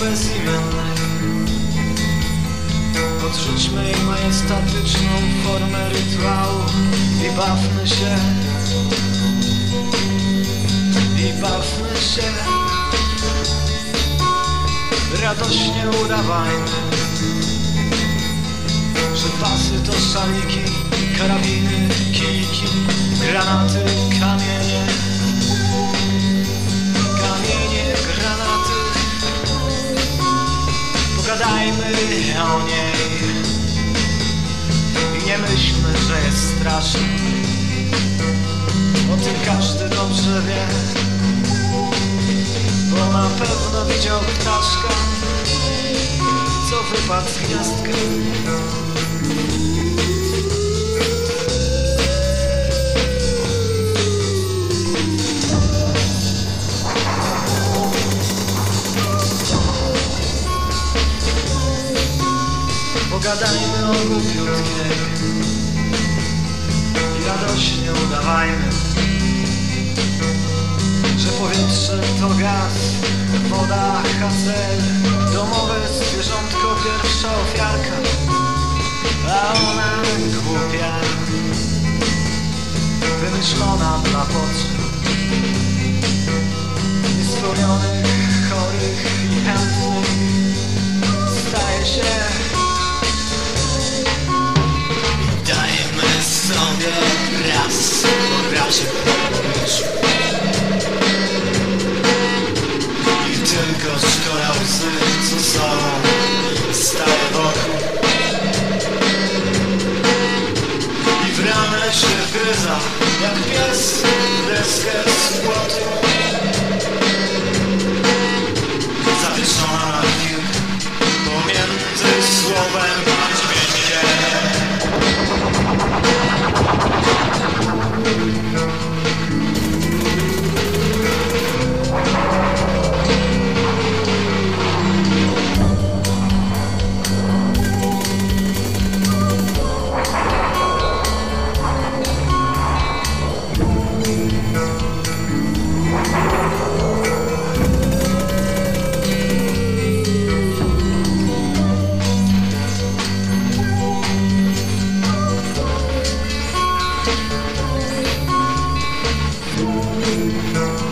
Pomówmy o bezimiennej Odrzućmy jej majestatyczną formę rytuału I bawmy się. I bawmy się. Radośnie udawajmy Że pasy to szaliki Karabiny, Pogadajmy o niej. I nie myślmy, że jest straszna O tym każdy dobrze wie. Bo na pewno widział ptaszka Co wypadł z gniazdka Pogadajmy o głupiutkiej I radośnie udawajmy. Że powietrze to gaz Woda, hazel Domowe zwierzątko Pierwsza ofiarka. A ona głupia. Wymyślona dla Zawieszona na chwilę, pomiędzy słowem Música